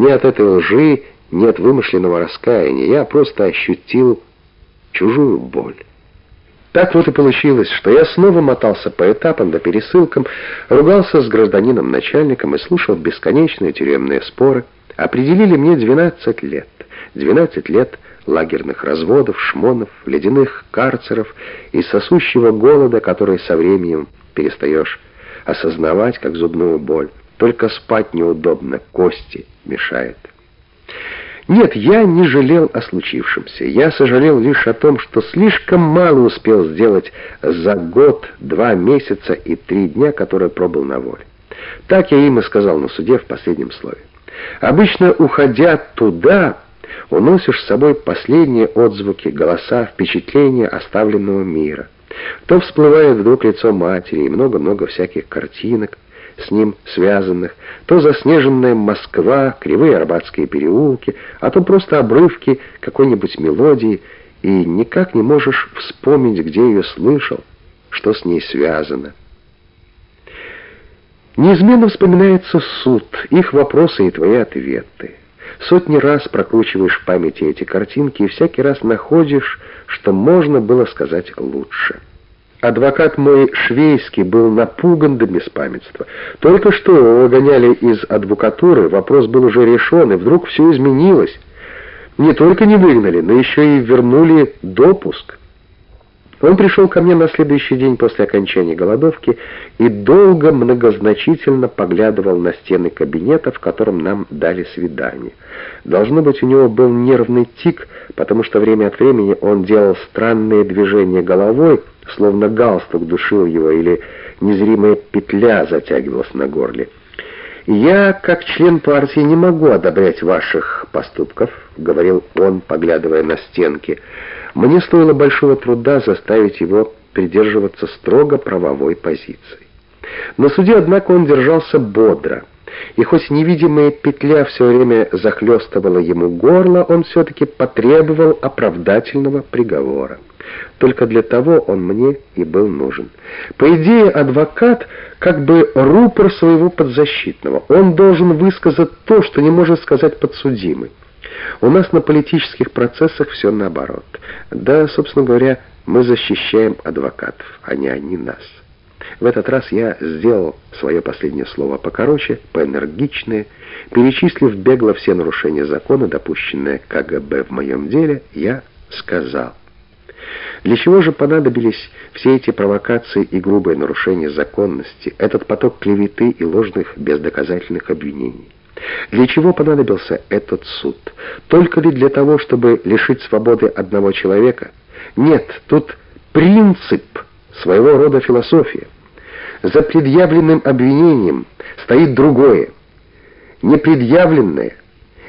Ни от этой лжи, ни от вымышленного раскаяния. Я просто ощутил чужую боль. Так вот и получилось, что я снова мотался по этапам да пересылкам, ругался с гражданином-начальником и слушал бесконечные тюремные споры. Определили мне 12 лет. 12 лет лагерных разводов, шмонов, ледяных карцеров и сосущего голода, который со временем перестаешь осознавать, как зубную боль. Только спать неудобно, кости мешает. Нет, я не жалел о случившемся. Я сожалел лишь о том, что слишком мало успел сделать за год, два месяца и три дня, которые пробыл на воле. Так я им и сказал на суде в последнем слове. Обычно, уходя туда, уносишь с собой последние отзвуки, голоса, впечатления оставленного мира. То всплывает вдруг лицо матери и много-много всяких картинок, с ним связанных, то заснеженная Москва, кривые арбатские переулки, а то просто обрывки какой-нибудь мелодии, и никак не можешь вспомнить, где ее слышал, что с ней связано. Неизменно вспоминается суд, их вопросы и твои ответы. Сотни раз прокручиваешь в памяти эти картинки и всякий раз находишь, что можно было сказать лучше. Адвокат мой швейский был напуган до беспамятства. Только что его выгоняли из адвокатуры, вопрос был уже решен, и вдруг все изменилось. Не только не выгнали, но еще и вернули допуск. Он пришел ко мне на следующий день после окончания голодовки и долго многозначительно поглядывал на стены кабинета, в котором нам дали свидание. Должно быть, у него был нервный тик, потому что время от времени он делал странные движения головой, словно галстук душил его или незримая петля затягивалась на горле. «Я, как член партии, не могу одобрять ваших поступков», — говорил он, поглядывая на стенки. «Мне стоило большого труда заставить его придерживаться строго правовой позиции». На суде, однако, он держался бодро. И хоть невидимая петля все время захлестывала ему горло, он все-таки потребовал оправдательного приговора. Только для того он мне и был нужен. По идее, адвокат как бы рупор своего подзащитного. Он должен высказать то, что не может сказать подсудимый. У нас на политических процессах все наоборот. Да, собственно говоря, мы защищаем адвокатов, а не они нас. В этот раз я сделал свое последнее слово покороче, поэнергичнее, перечислив бегло все нарушения закона, допущенные КГБ в моем деле, я сказал. Для чего же понадобились все эти провокации и грубые нарушения законности, этот поток клеветы и ложных бездоказательных обвинений? Для чего понадобился этот суд? Только ли для того, чтобы лишить свободы одного человека? Нет, тут принцип, своего рода философия. За предъявленным обвинением стоит другое, непредъявленное.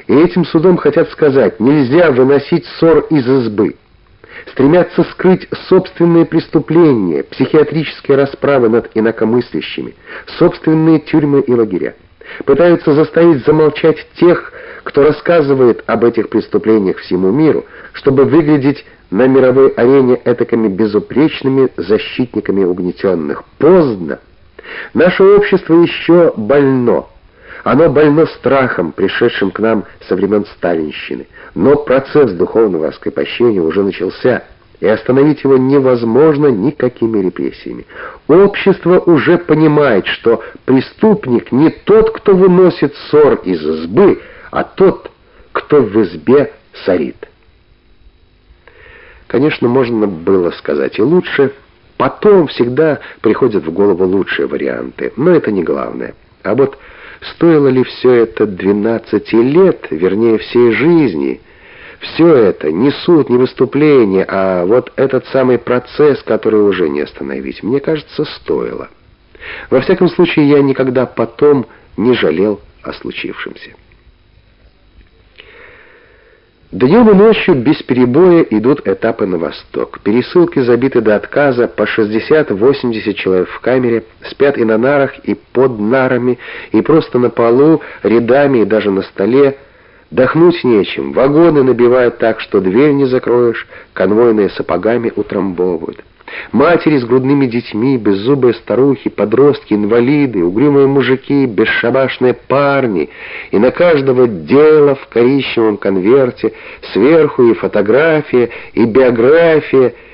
И этим судом хотят сказать, нельзя выносить ссор из избы стремятся скрыть собственные преступления, психиатрические расправы над инакомыслящими, собственные тюрьмы и лагеря. Пытаются заставить замолчать тех, кто рассказывает об этих преступлениях всему миру, чтобы выглядеть на мировой арене этакими безупречными защитниками угнетенных. Поздно. Наше общество еще больно. Оно больно страхом, пришедшим к нам со времен сталинщины. Но процесс духовного раскрепощения уже начался, и остановить его невозможно никакими репрессиями. Общество уже понимает, что преступник не тот, кто выносит ссор из избы, а тот, кто в избе сорит. Конечно, можно было сказать и лучше. Потом всегда приходят в голову лучшие варианты, но это не главное. А вот Стоило ли все это 12 лет, вернее, всей жизни? Все это, не суд, не выступление, а вот этот самый процесс, который уже не остановить, мне кажется, стоило. Во всяком случае, я никогда потом не жалел о случившемся. Днем и ночью без перебоя идут этапы на восток. Пересылки забиты до отказа, по 60-80 человек в камере, спят и на нарах, и под нарами, и просто на полу, рядами, и даже на столе. Дохнуть нечем, вагоны набивают так, что дверь не закроешь, конвойные сапогами утрамбовывают. Матери с грудными детьми, беззубые старухи, подростки, инвалиды, угрюмые мужики, бесшабашные парни. И на каждого дело в коричневом конверте, сверху и фотография, и биография —